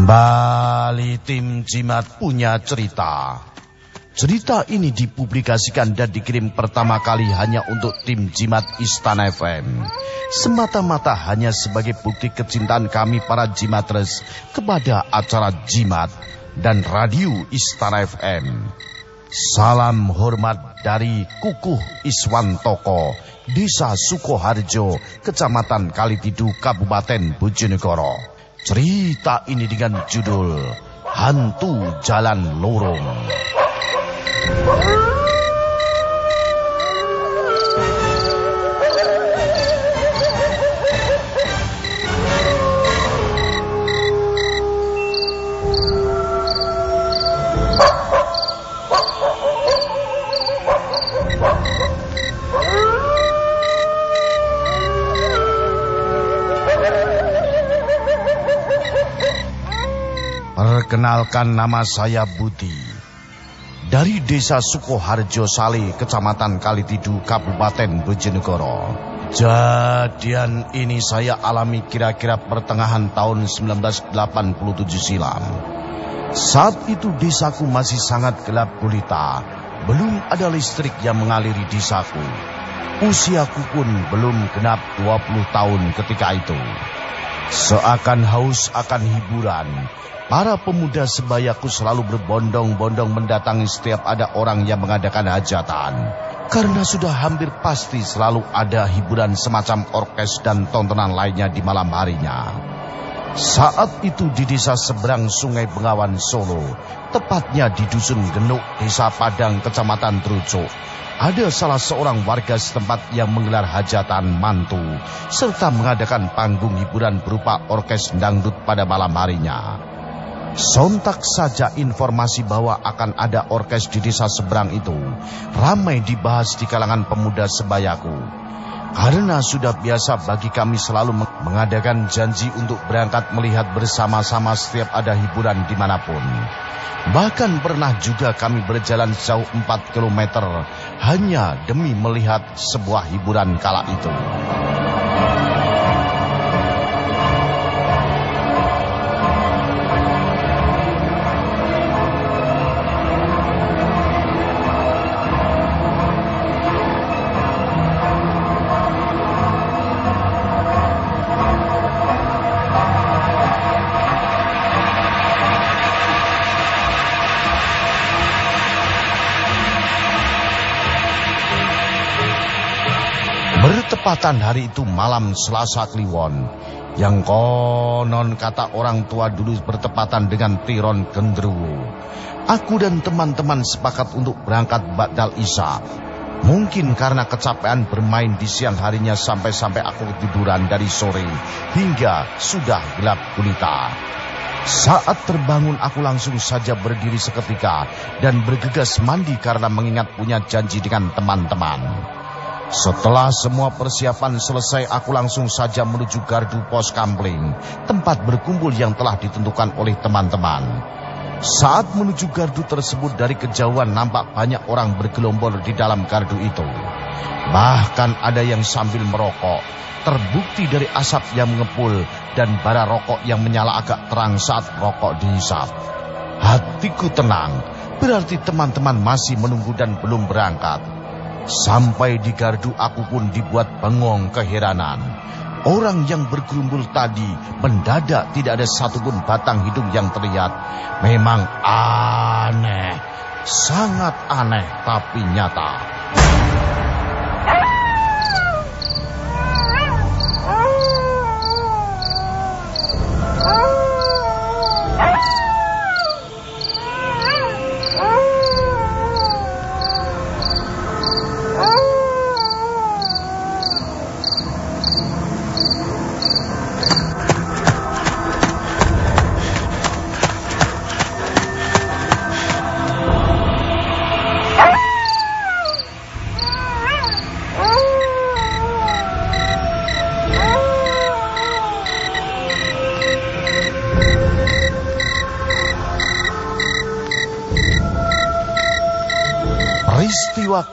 Kembali tim Jimat punya cerita. Cerita ini dipublikasikan dan dikirim pertama kali hanya untuk tim Jimat Istana FM. Semata-mata hanya sebagai bukti kecintaan kami para Jimatres kepada acara Jimat dan Radio Istana FM. Salam hormat dari Kukuh Iswantoko, Desa Sukoharjo, Kecamatan Kalitidu, Kabupaten Bojonegoro. Cerita ini dengan judul Hantu Jalan Lorong. Perkenalkan nama saya Budi. Dari desa Sukoharjo Sale, kecamatan Kalitidu, Kabupaten Bojonegoro. Jadian ini saya alami kira-kira pertengahan tahun 1987 silam. Saat itu desaku masih sangat gelap gulita. Belum ada listrik yang mengaliri desaku. Usiaku pun belum genap 20 tahun ketika itu. Seakan haus akan hiburan, Para pemuda sebayaku selalu berbondong-bondong mendatangi setiap ada orang yang mengadakan hajatan. Karena sudah hampir pasti selalu ada hiburan semacam orkes dan tontonan lainnya di malam harinya. Saat itu di desa seberang sungai Bengawan Solo, tepatnya di Dusun Genuk, Desa Padang, Kecamatan Truco, ada salah seorang warga setempat yang menggelar hajatan mantu, serta mengadakan panggung hiburan berupa orkes dangdut pada malam harinya. Sontak saja informasi bahwa akan ada orkes di desa seberang itu ramai dibahas di kalangan pemuda sebayaku. Karena sudah biasa bagi kami selalu mengadakan janji untuk berangkat melihat bersama-sama setiap ada hiburan di mana pun. Bahkan pernah juga kami berjalan jauh 4 km hanya demi melihat sebuah hiburan kala itu. Bertepatan hari itu malam Selasa Kliwon yang konon kata orang tua dulu bertepatan dengan Tiron Gendruwo. Aku dan teman-teman sepakat untuk berangkat Badal Isa. Mungkin karena kecapean bermain di siang harinya sampai-sampai aku tiduran dari sore hingga sudah gelap gulita. Saat terbangun aku langsung saja berdiri seketika dan bergegas mandi karena mengingat punya janji dengan teman-teman. Setelah semua persiapan selesai, aku langsung saja menuju gardu pos kampling, tempat berkumpul yang telah ditentukan oleh teman-teman. Saat menuju gardu tersebut dari kejauhan nampak banyak orang bergelombol di dalam gardu itu. Bahkan ada yang sambil merokok, terbukti dari asap yang mengepul dan bara rokok yang menyala agak terang saat rokok dihisap. Hatiku tenang, berarti teman-teman masih menunggu dan belum berangkat. Sampai di gardu aku pun dibuat bengong keheranan. Orang yang bergerumbul tadi mendadak tidak ada satupun batang hidung yang terlihat. Memang aneh, sangat aneh tapi nyata. Oh.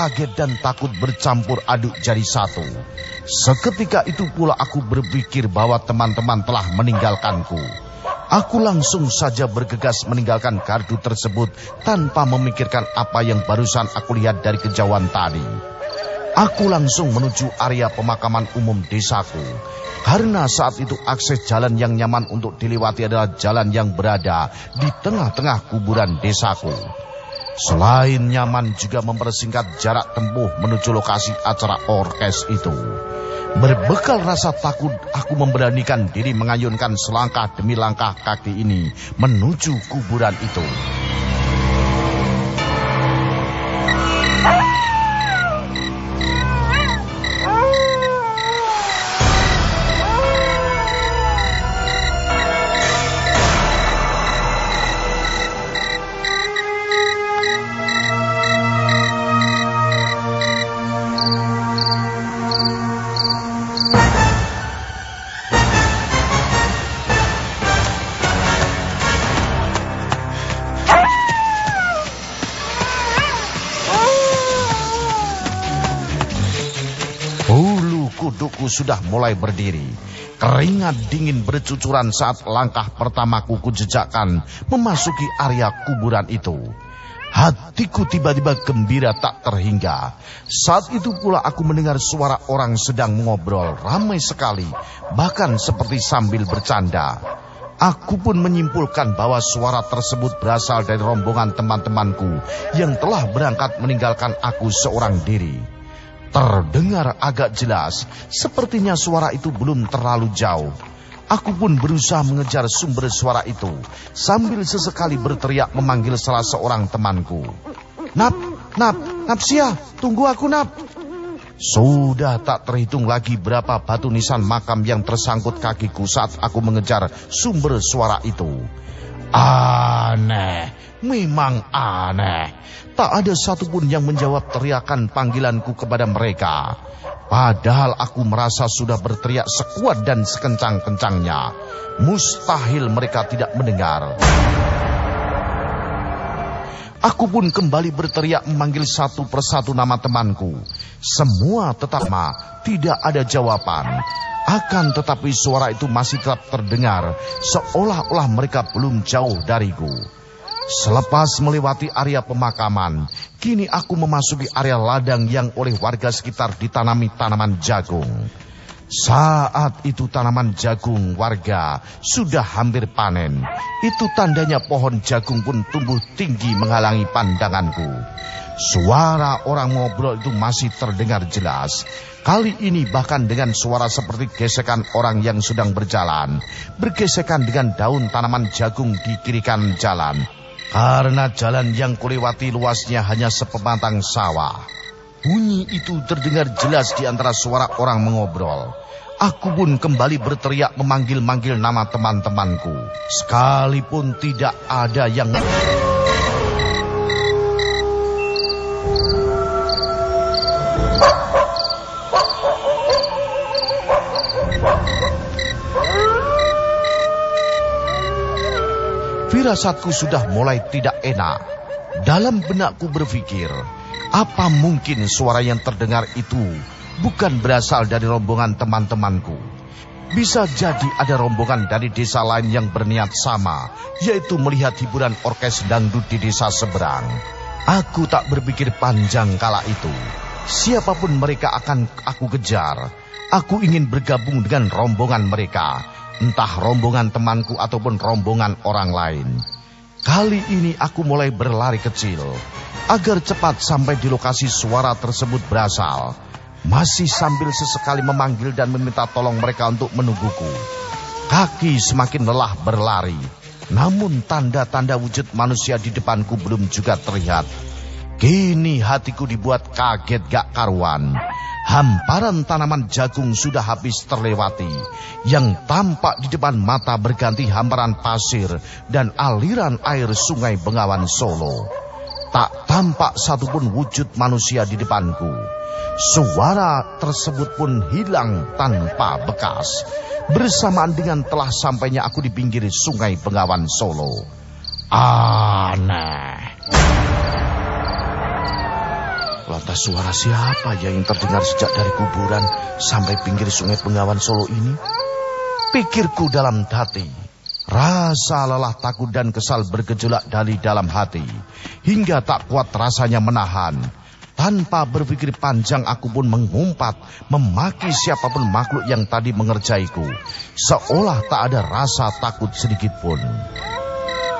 Kaget dan takut bercampur aduk jadi satu. Seketika itu pula aku berpikir bahwa teman-teman telah meninggalkanku. Aku langsung saja bergegas meninggalkan gardu tersebut tanpa memikirkan apa yang barusan aku lihat dari kejauhan tadi. Aku langsung menuju area pemakaman umum desaku. Karena saat itu akses jalan yang nyaman untuk dilewati adalah jalan yang berada di tengah-tengah kuburan desaku. Selain nyaman juga mempersingkat jarak tempuh menuju lokasi acara orkes itu. Berbekal rasa takut, aku memberanikan diri mengayunkan selangkah demi langkah kaki ini menuju kuburan itu. Kuduku sudah mulai berdiri. Keringat dingin bercucuran saat langkah pertamaku kujejakkan memasuki area kuburan itu. Hatiku tiba-tiba gembira tak terhingga. Saat itu pula aku mendengar suara orang sedang mengobrol ramai sekali, bahkan seperti sambil bercanda. Aku pun menyimpulkan bahwa suara tersebut berasal dari rombongan teman-temanku yang telah berangkat meninggalkan aku seorang diri. Terdengar agak jelas, sepertinya suara itu belum terlalu jauh. Aku pun berusaha mengejar sumber suara itu, sambil sesekali berteriak memanggil salah seorang temanku. Nap, Nap, Napsia, tunggu aku Nap. Sudah tak terhitung lagi berapa batu nisan makam yang tersangkut kakiku saat aku mengejar sumber suara itu. Aneh, memang aneh. Tak ada satupun yang menjawab teriakan panggilanku kepada mereka. Padahal aku merasa sudah berteriak sekuat dan sekencang-kencangnya. Mustahil mereka tidak mendengar. Aku pun kembali berteriak memanggil satu persatu nama temanku. Semua tetap ma, tidak ada jawaban. Akan tetapi suara itu masih tetap terdengar, seolah-olah mereka belum jauh dariku. Selepas melewati area pemakaman, kini aku memasuki area ladang yang oleh warga sekitar ditanami tanaman jagung. Saat itu tanaman jagung warga sudah hampir panen. Itu tandanya pohon jagung pun tumbuh tinggi menghalangi pandanganku. Suara orang ngobrol itu masih terdengar jelas. Kali ini bahkan dengan suara seperti gesekan orang yang sedang berjalan. Bergesekan dengan daun tanaman jagung di kiri kanan jalan. Karena jalan yang kulewati luasnya hanya sepematang sawah. Bunyi itu terdengar jelas di antara suara orang mengobrol. Aku pun kembali berteriak memanggil-manggil nama teman-temanku. Sekalipun tidak ada yang... Firasatku sudah mulai tidak enak. Dalam benakku berpikir, apa mungkin suara yang terdengar itu bukan berasal dari rombongan teman-temanku? Bisa jadi ada rombongan dari desa lain yang berniat sama, yaitu melihat hiburan orkes dangdut di desa seberang. Aku tak berpikir panjang kala itu. Siapa pun mereka akan aku kejar. Aku ingin bergabung dengan rombongan mereka entah rombongan temanku ataupun rombongan orang lain. Kali ini aku mulai berlari kecil agar cepat sampai di lokasi suara tersebut berasal. Masih sambil sesekali memanggil dan meminta tolong mereka untuk menungguku. Kaki semakin lelah berlari, namun tanda-tanda wujud manusia di depanku belum juga terlihat. Kini hatiku dibuat kaget gak karuan. Hamparan tanaman jagung sudah habis terlewati. Yang tampak di depan mata berganti hamparan pasir dan aliran air sungai Bengawan Solo. Tak tampak satupun wujud manusia di depanku. Suara tersebut pun hilang tanpa bekas. Bersamaan dengan telah sampainya aku di pinggir sungai Bengawan Solo. Aneh. Lantas suara siapa ya yang terdengar sejak dari kuburan sampai pinggir sungai Bengawan Solo ini? Pikirku dalam hati. Rasa lelah takut dan kesal bergejolak dari dalam hati. Hingga tak kuat rasanya menahan. Tanpa berpikir panjang aku pun mengumpat, memaki siapa pun makhluk yang tadi mengerjaiku. Seolah tak ada rasa takut sedikit pun.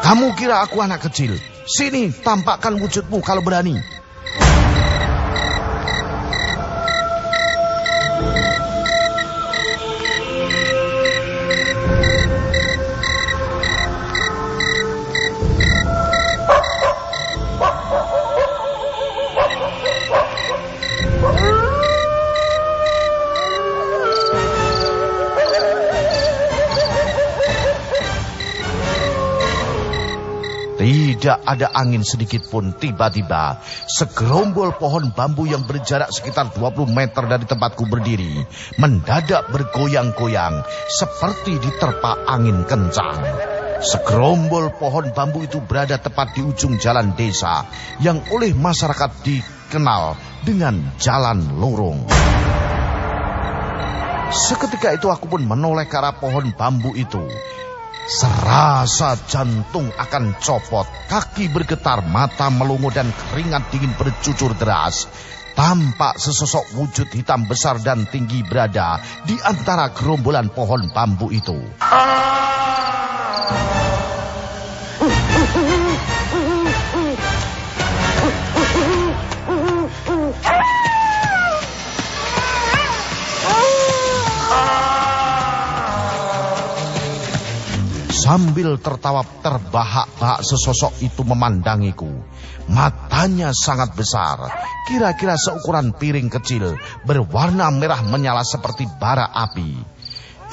Kamu kira aku anak kecil? Sini, tampakkan wujudmu kalau berani. Tidak ada angin sedikit pun tiba-tiba segerombol pohon bambu yang berjarak sekitar 20 meter dari tempatku berdiri mendadak bergoyang-goyang seperti diterpa angin kencang. Segerombol pohon bambu itu berada tepat di ujung jalan desa yang oleh masyarakat dikenal dengan jalan lorong. Seketika itu aku pun menoleh ke arah pohon bambu itu. Serasa jantung akan copot, kaki bergetar, mata melongo dan keringat dingin bercucur deras. Tampak sesosok wujud hitam besar dan tinggi berada di antara gerombolan pohon bambu itu. Sambil tertawa terbahak-bahak sesosok itu memandangiku. Matanya sangat besar, kira-kira seukuran piring kecil, berwarna merah menyala seperti bara api.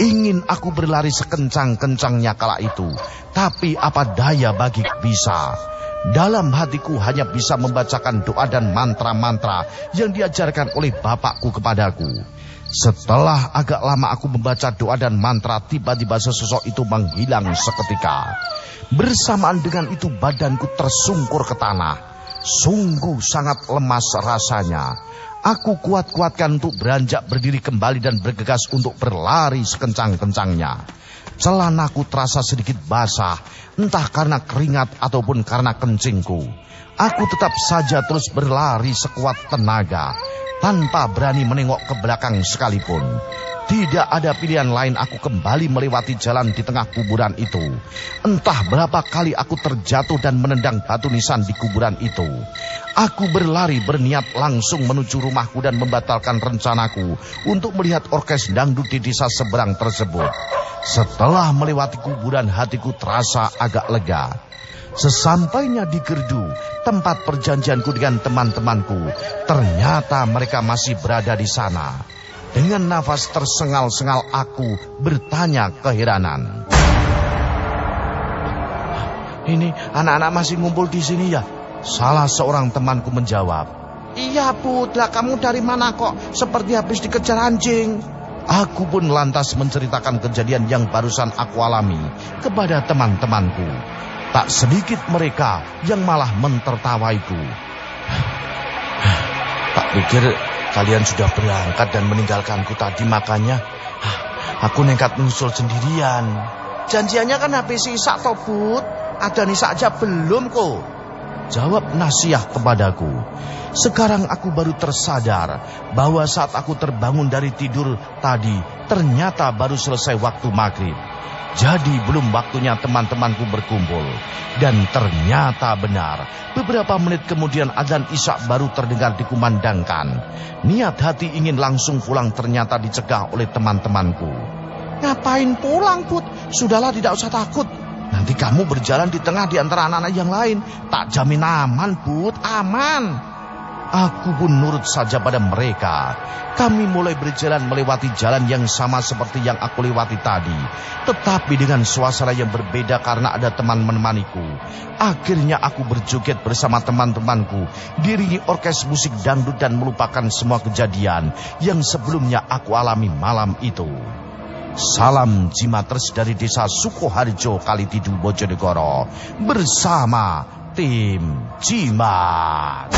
Ingin aku berlari sekencang-kencangnya kala itu, tapi apa daya bagi bisa. Dalam hatiku hanya bisa membacakan doa dan mantra-mantra yang diajarkan oleh bapakku kepadaku. Setelah agak lama aku membaca doa dan mantra, tiba-tiba sesosok itu menghilang seketika. Bersamaan dengan itu badanku tersungkur ke tanah. Sungguh sangat lemas rasanya. Aku kuat-kuatkan untuk beranjak berdiri kembali dan bergegas untuk berlari sekencang-kencangnya. Celanaku terasa sedikit basah, entah karena keringat ataupun karena kencingku. Aku tetap saja terus berlari sekuat tenaga tanpa berani menengok ke belakang sekalipun. Tidak ada pilihan lain aku kembali melewati jalan di tengah kuburan itu. Entah berapa kali aku terjatuh dan menendang batu nisan di kuburan itu. Aku berlari berniat langsung menuju rumahku dan membatalkan rencanaku untuk melihat orkes dangdut di desa seberang tersebut. Setelah melewati kuburan hatiku terasa agak lega. Sesampainya di Gerdu, tempat perjanjianku dengan teman-temanku, ternyata mereka masih berada di sana. Dengan nafas tersengal-sengal aku bertanya keheranan. Ini anak-anak masih ngumpul di sini ya? Salah seorang temanku menjawab. Iya Put, lah kamu dari mana kok? Seperti habis dikejar anjing. Aku pun lantas menceritakan kejadian yang barusan aku alami kepada teman-temanku. Tak sedikit mereka yang malah mentertawaiku. Tak pikir kalian sudah berangkat dan meninggalkanku tadi makanya aku nekat menyusul sendirian. Janjiannya kan habis sisa tobut. Ada nisa aja belum kok. Jawab Nasiah kepadaku. Sekarang aku baru tersadar bahwa saat aku terbangun dari tidur tadi ternyata baru selesai waktu maghrib. Jadi belum waktunya teman-temanku berkumpul. Dan ternyata benar, beberapa menit kemudian azan isya baru terdengar dikumandangkan. Niat hati ingin langsung pulang ternyata dicegah oleh teman-temanku. Ngapain pulang, Put? Sudahlah tidak usah takut. Nanti kamu berjalan di tengah di antara anak-anak yang lain. Tak jamin aman, Put. Aman. Aku pun nurut saja pada mereka. Kami mulai berjalan melewati jalan yang sama seperti yang aku lewati tadi. Tetapi dengan suasana yang berbeda karena ada teman menemaniku. Akhirnya aku berjoget bersama teman-temanku. Diringi orkes musik dangdut dan melupakan semua kejadian yang sebelumnya aku alami malam itu. Salam Jimatres dari desa Sukoharjo Kalitidu Bojonegoro bersama tim Cimat.